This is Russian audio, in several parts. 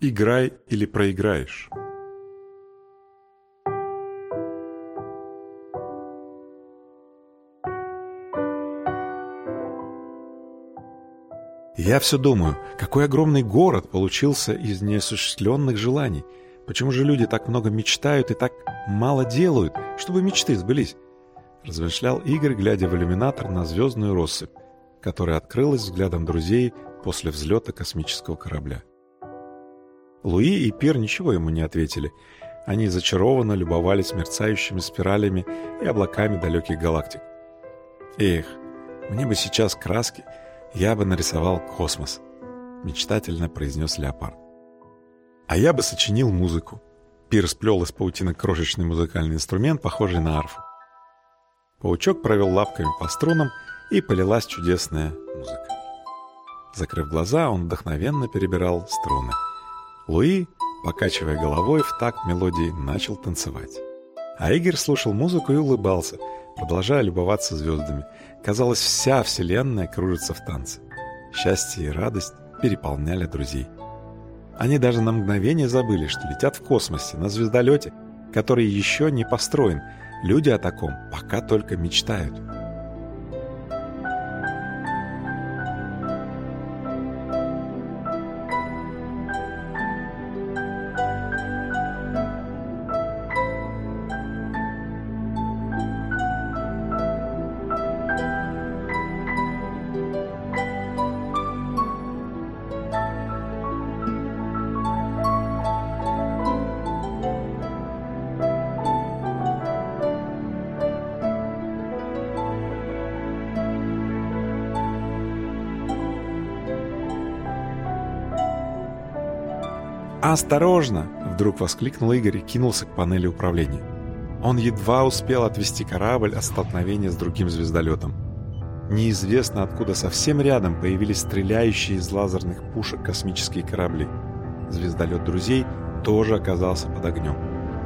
Играй или проиграешь. Я все думаю, какой огромный город получился из неосуществленных желаний. Почему же люди так много мечтают и так мало делают, чтобы мечты сбылись? Размышлял Игорь, глядя в иллюминатор на звездную россыпь, которая открылась взглядом друзей после взлета космического корабля. Луи и Пир ничего ему не ответили. Они зачарованно любовались мерцающими спиралями и облаками далеких галактик. «Эх, мне бы сейчас краски, я бы нарисовал космос», — мечтательно произнес Леопард. «А я бы сочинил музыку». Пир сплел из паутины крошечный музыкальный инструмент, похожий на арфу. Паучок провел лапками по струнам, и полилась чудесная музыка. Закрыв глаза, он вдохновенно перебирал струны. Луи, покачивая головой в такт мелодии, начал танцевать. А Игорь слушал музыку и улыбался, продолжая любоваться звездами. Казалось, вся вселенная кружится в танце. Счастье и радость переполняли друзей. Они даже на мгновение забыли, что летят в космосе, на звездолете, который еще не построен. Люди о таком пока только мечтают. «Осторожно!» — вдруг воскликнул Игорь и кинулся к панели управления. Он едва успел отвести корабль от столкновения с другим звездолетом. Неизвестно откуда совсем рядом появились стреляющие из лазерных пушек космические корабли. Звездолет друзей тоже оказался под огнем.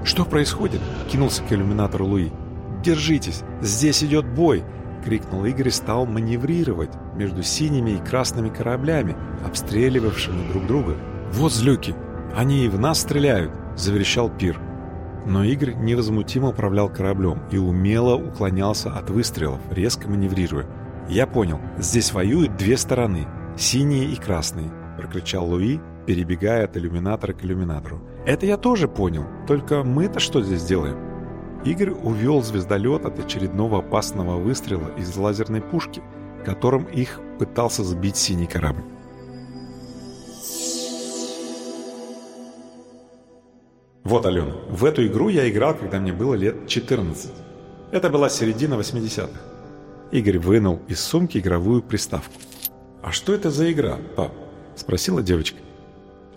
«Что происходит?» — кинулся к иллюминатору Луи. «Держитесь! Здесь идет бой!» — крикнул Игорь и стал маневрировать между синими и красными кораблями, обстреливавшими друг друга. «Вот злюки! «Они и в нас стреляют!» — заверещал Пир. Но Игорь невозмутимо управлял кораблем и умело уклонялся от выстрелов, резко маневрируя. «Я понял, здесь воюют две стороны, синие и красные», — прокричал Луи, перебегая от иллюминатора к иллюминатору. «Это я тоже понял, только мы-то что здесь делаем?» Игорь увел звездолет от очередного опасного выстрела из лазерной пушки, которым их пытался сбить синий корабль. Вот, Алена, в эту игру я играл, когда мне было лет 14. Это была середина 80-х. Игорь вынул из сумки игровую приставку. «А что это за игра, пап?» – спросила девочка.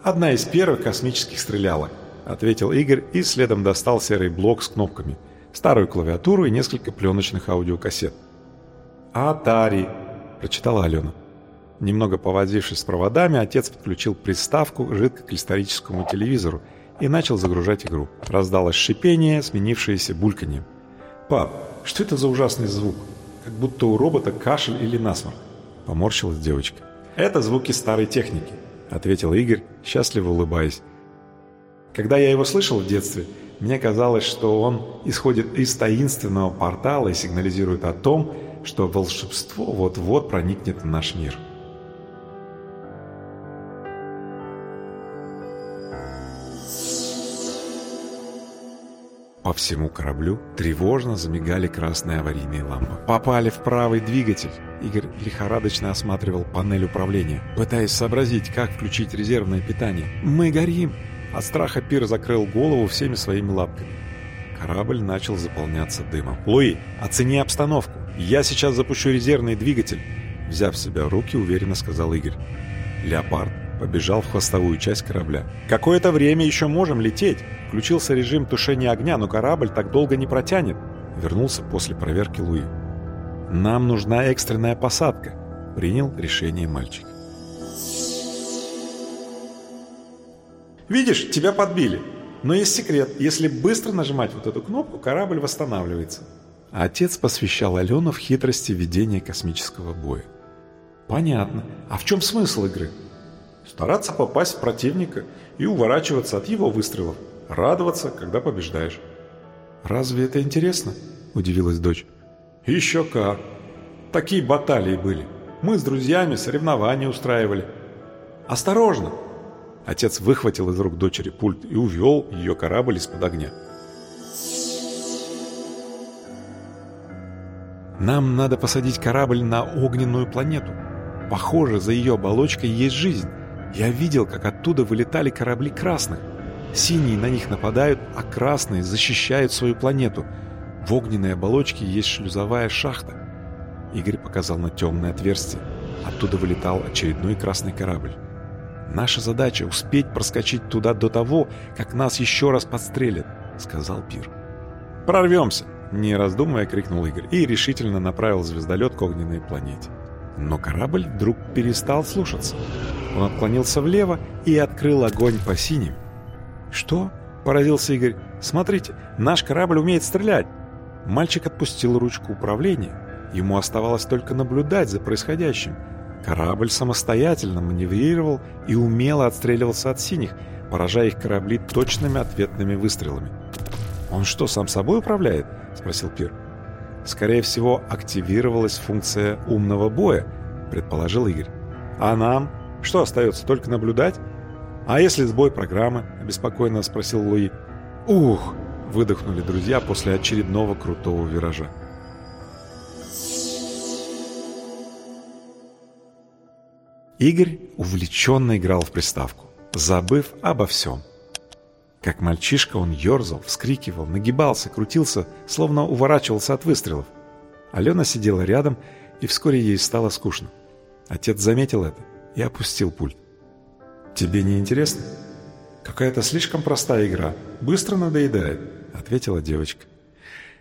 «Одна из первых космических стрелялок», – ответил Игорь и следом достал серый блок с кнопками, старую клавиатуру и несколько пленочных аудиокассет. «Атари», – прочитала Алена. Немного повозившись с проводами, отец подключил приставку к жидкокристаллическому телевизору – и начал загружать игру. Раздалось шипение, сменившееся бульканьем. «Пап, что это за ужасный звук? Как будто у робота кашель или насморк?» Поморщилась девочка. «Это звуки старой техники», — ответил Игорь, счастливо улыбаясь. «Когда я его слышал в детстве, мне казалось, что он исходит из таинственного портала и сигнализирует о том, что волшебство вот-вот проникнет в наш мир». По всему кораблю тревожно замигали красные аварийные лампы. Попали в правый двигатель. Игорь лихорадочно осматривал панель управления, пытаясь сообразить, как включить резервное питание. «Мы горим!» От страха Пир закрыл голову всеми своими лапками. Корабль начал заполняться дымом. «Луи, оцени обстановку. Я сейчас запущу резервный двигатель!» Взяв себя руки, уверенно сказал Игорь. «Леопард, побежал в хвостовую часть корабля. «Какое-то время еще можем лететь!» Включился режим тушения огня, но корабль так долго не протянет. Вернулся после проверки Луи. «Нам нужна экстренная посадка», — принял решение мальчик. «Видишь, тебя подбили. Но есть секрет. Если быстро нажимать вот эту кнопку, корабль восстанавливается». Отец посвящал Алену в хитрости ведения космического боя. «Понятно. А в чем смысл игры?» Стараться попасть в противника и уворачиваться от его выстрелов. Радоваться, когда побеждаешь. «Разве это интересно?» – удивилась дочь. «Еще как! Такие баталии были. Мы с друзьями соревнования устраивали. Осторожно!» Отец выхватил из рук дочери пульт и увел ее корабль из-под огня. «Нам надо посадить корабль на огненную планету. Похоже, за ее оболочкой есть жизнь. Я видел, как оттуда вылетали корабли красных. Синие на них нападают, а красные защищают свою планету. В огненной оболочке есть шлюзовая шахта. Игорь показал на темное отверстие. Оттуда вылетал очередной красный корабль. Наша задача — успеть проскочить туда до того, как нас еще раз подстрелят, — сказал Пир. «Прорвемся!» — не раздумывая, крикнул Игорь и решительно направил звездолет к огненной планете. Но корабль вдруг перестал слушаться. Он отклонился влево и открыл огонь по синим. «Что?» — поразился Игорь. «Смотрите, наш корабль умеет стрелять!» Мальчик отпустил ручку управления. Ему оставалось только наблюдать за происходящим. Корабль самостоятельно маневрировал и умело отстреливался от синих, поражая их корабли точными ответными выстрелами. «Он что, сам собой управляет?» — спросил Пир. «Скорее всего, активировалась функция умного боя», — предположил Игорь. «А нам? Что остается, только наблюдать?» «А если сбой программы?» — обеспокоенно спросил Луи. «Ух!» — выдохнули друзья после очередного крутого виража. Игорь увлеченно играл в приставку, забыв обо всем. Как мальчишка он ерзал, вскрикивал, нагибался, крутился, словно уворачивался от выстрелов. Алена сидела рядом, и вскоре ей стало скучно. Отец заметил это и опустил пульт. «Тебе не интересно?» «Какая-то слишком простая игра. Быстро надоедает», — ответила девочка.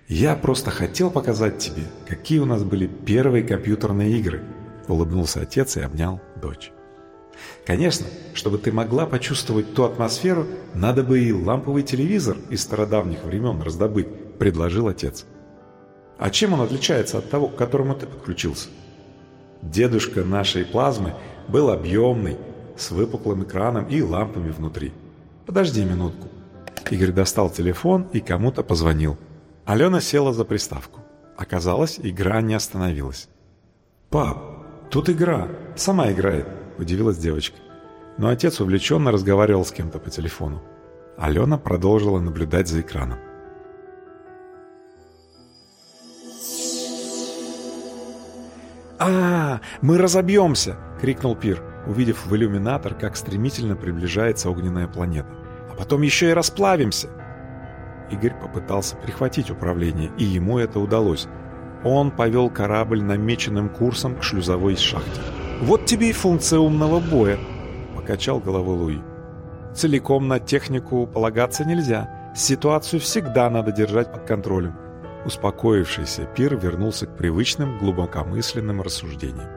«Я просто хотел показать тебе, какие у нас были первые компьютерные игры», — улыбнулся отец и обнял дочь. Конечно, чтобы ты могла почувствовать ту атмосферу, надо бы и ламповый телевизор из стародавних времен раздобыть, предложил отец. А чем он отличается от того, к которому ты подключился? Дедушка нашей плазмы был объемный, с выпуклым экраном и лампами внутри. Подожди минутку. Игорь достал телефон и кому-то позвонил. Алена села за приставку. Оказалось, игра не остановилась. «Пап, «Тут игра. Сама играет», – удивилась девочка. Но отец увлеченно разговаривал с кем-то по телефону. Алена продолжила наблюдать за экраном. «А, мы разобьемся!» — крикнул Пир, увидев в иллюминатор, как стремительно приближается огненная планета. «А потом еще и расплавимся!» Игорь попытался перехватить управление, и ему это удалось — он повел корабль намеченным курсом к шлюзовой шахте. «Вот тебе и функция умного боя», — покачал головой Луи. «Целиком на технику полагаться нельзя. Ситуацию всегда надо держать под контролем». Успокоившийся Пир вернулся к привычным глубокомысленным рассуждениям.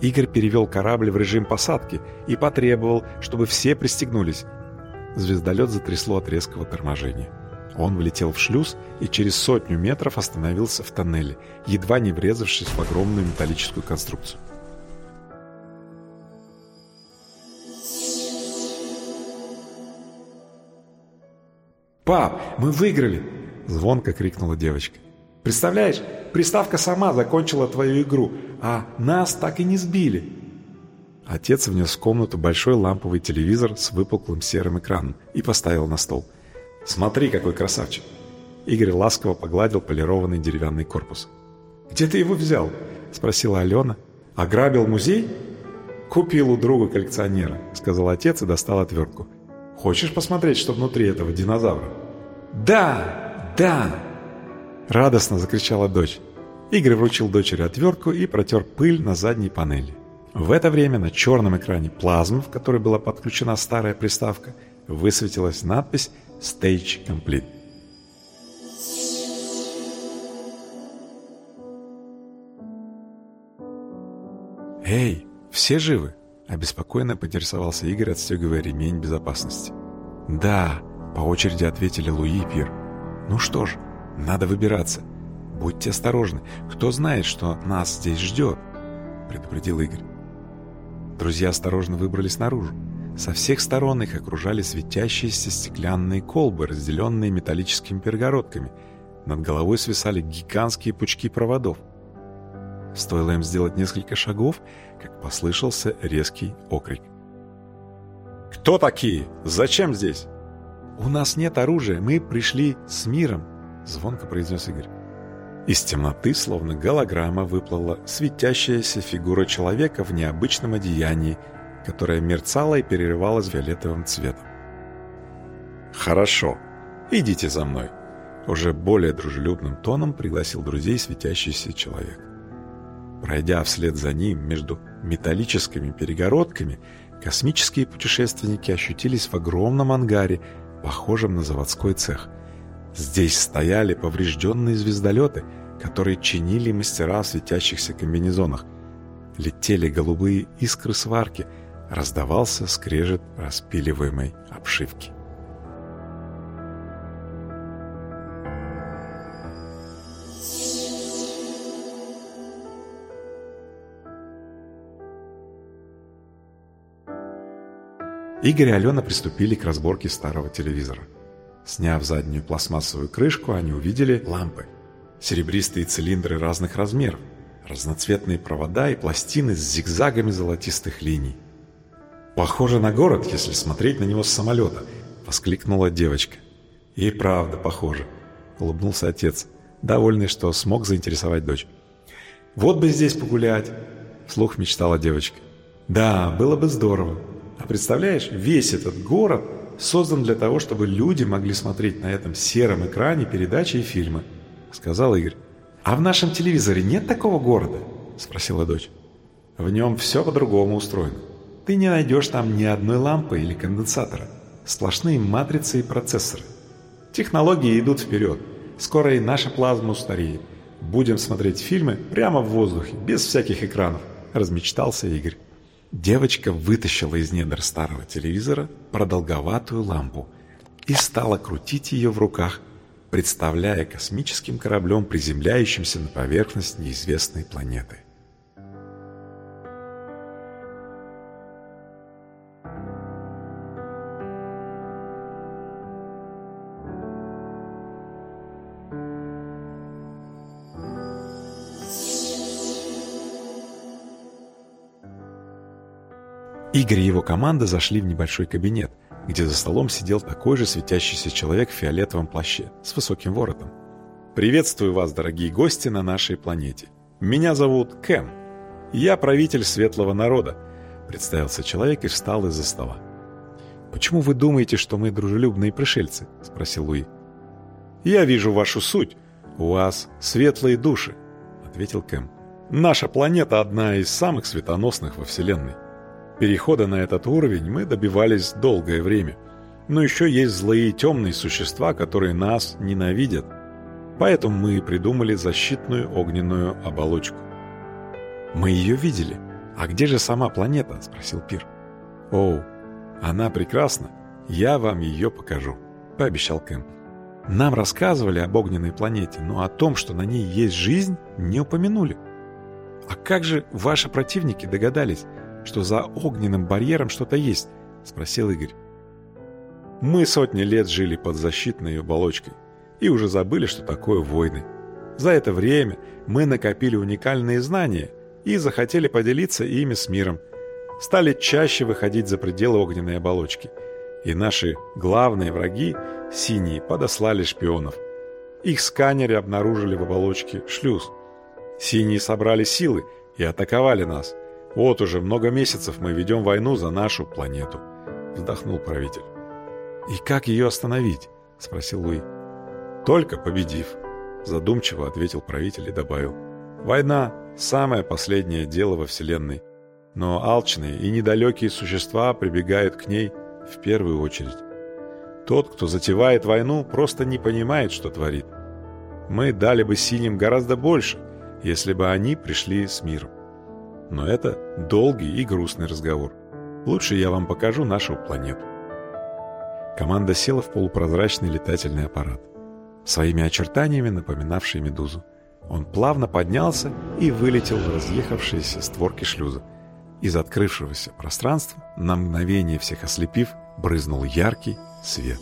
Игорь перевел корабль в режим посадки и потребовал, чтобы все пристегнулись. Звездолет затрясло от резкого торможения. Он влетел в шлюз и через сотню метров остановился в тоннеле, едва не врезавшись в огромную металлическую конструкцию. «Пап, мы выиграли!» – звонко крикнула девочка. «Представляешь, приставка сама закончила твою игру, а нас так и не сбили!» Отец внес в комнату большой ламповый телевизор с выпуклым серым экраном и поставил на стол – Смотри, какой красавчик!» Игорь ласково погладил полированный деревянный корпус. «Где ты его взял?» – спросила Алена. «Ограбил музей?» «Купил у друга коллекционера», – сказал отец и достал отвертку. «Хочешь посмотреть, что внутри этого динозавра?» «Да! Да!» Радостно закричала дочь. Игорь вручил дочери отвертку и протер пыль на задней панели. В это время на черном экране плазмы, в которой была подключена старая приставка, высветилась надпись Stage complete. «Эй, все живы?» – обеспокоенно поинтересовался Игорь, отстегивая ремень безопасности. «Да», – по очереди ответили Луи и Пир. «Ну что ж, надо выбираться. Будьте осторожны, кто знает, что нас здесь ждет», – предупредил Игорь. Друзья осторожно выбрались наружу. Со всех сторон их окружали светящиеся стеклянные колбы, разделенные металлическими перегородками. Над головой свисали гигантские пучки проводов. Стоило им сделать несколько шагов, как послышался резкий окрик. «Кто такие? Зачем здесь?» «У нас нет оружия, мы пришли с миром», — звонко произнес Игорь. Из темноты, словно голограмма, выплыла светящаяся фигура человека в необычном одеянии, которая мерцала и перерывалась фиолетовым цветом. «Хорошо, идите за мной», — уже более дружелюбным тоном пригласил друзей светящийся человек. Пройдя вслед за ним между металлическими перегородками, космические путешественники ощутились в огромном ангаре, похожем на заводской цех. Здесь стояли поврежденные звездолеты, которые чинили мастера в светящихся комбинезонах. Летели голубые искры сварки, раздавался скрежет распиливаемой обшивки. Игорь и Алена приступили к разборке старого телевизора. Сняв заднюю пластмассовую крышку, они увидели лампы. Серебристые цилиндры разных размеров, разноцветные провода и пластины с зигзагами золотистых линий. «Похоже на город, если смотреть на него с самолета», — воскликнула девочка. «И правда похоже», — улыбнулся отец, довольный, что смог заинтересовать дочь. «Вот бы здесь погулять», — вслух мечтала девочка. «Да, было бы здорово», а представляешь, весь этот город создан для того, чтобы люди могли смотреть на этом сером экране передачи и фильмы, сказал Игорь. А в нашем телевизоре нет такого города? Спросила дочь. В нем все по-другому устроено. Ты не найдешь там ни одной лампы или конденсатора. Сплошные матрицы и процессоры. Технологии идут вперед. Скоро и наша плазма устареет. Будем смотреть фильмы прямо в воздухе, без всяких экранов, размечтался Игорь. Девочка вытащила из недр старого телевизора продолговатую лампу и стала крутить ее в руках, представляя космическим кораблем, приземляющимся на поверхность неизвестной планеты. Игорь и его команда зашли в небольшой кабинет, где за столом сидел такой же светящийся человек в фиолетовом плаще с высоким воротом. «Приветствую вас, дорогие гости на нашей планете. Меня зовут Кэм. Я правитель светлого народа», — представился человек и встал из-за стола. «Почему вы думаете, что мы дружелюбные пришельцы?» — спросил Луи. «Я вижу вашу суть. У вас светлые души», — ответил Кэм. «Наша планета одна из самых светоносных во Вселенной. Перехода на этот уровень мы добивались долгое время. Но еще есть злые и темные существа, которые нас ненавидят. Поэтому мы придумали защитную огненную оболочку. «Мы ее видели. А где же сама планета?» – спросил Пир. «Оу, она прекрасна. Я вам ее покажу», – пообещал Кэм. «Нам рассказывали об огненной планете, но о том, что на ней есть жизнь, не упомянули. А как же ваши противники догадались, что за огненным барьером что-то есть?» — спросил Игорь. «Мы сотни лет жили под защитной оболочкой и уже забыли, что такое войны. За это время мы накопили уникальные знания и захотели поделиться ими с миром. Стали чаще выходить за пределы огненной оболочки. И наши главные враги, синие, подослали шпионов. Их сканеры обнаружили в оболочке шлюз. Синие собрали силы и атаковали нас – «Вот уже много месяцев мы ведем войну за нашу планету», — вздохнул правитель. «И как ее остановить?» — спросил Луи. «Только победив», — задумчиво ответил правитель и добавил. «Война — самое последнее дело во Вселенной, но алчные и недалекие существа прибегают к ней в первую очередь. Тот, кто затевает войну, просто не понимает, что творит. Мы дали бы синим гораздо больше, если бы они пришли с миром. Но это долгий и грустный разговор. Лучше я вам покажу нашу планету. Команда села в полупрозрачный летательный аппарат, своими очертаниями напоминавший медузу. Он плавно поднялся и вылетел в разъехавшиеся створки шлюза. Из открывшегося пространства, на мгновение всех ослепив, брызнул яркий свет.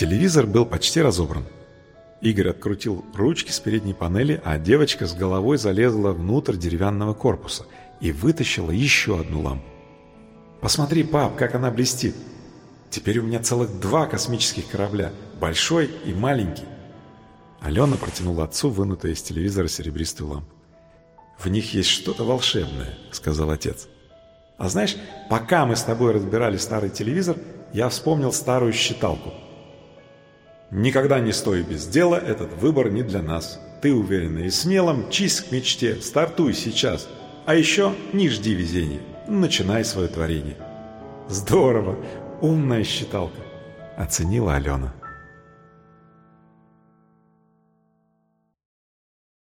Телевизор был почти разобран. Игорь открутил ручки с передней панели, а девочка с головой залезла внутрь деревянного корпуса и вытащила еще одну лампу. «Посмотри, пап, как она блестит! Теперь у меня целых два космических корабля, большой и маленький!» Алена протянула отцу вынутую из телевизора серебристую лампу. «В них есть что-то волшебное», — сказал отец. «А знаешь, пока мы с тобой разбирали старый телевизор, я вспомнил старую считалку — Никогда не стой без дела, этот выбор не для нас. Ты уверенно и смело мчись к мечте, стартуй сейчас. А еще не жди везения, начинай свое творение. Здорово, умная считалка, оценила Алена.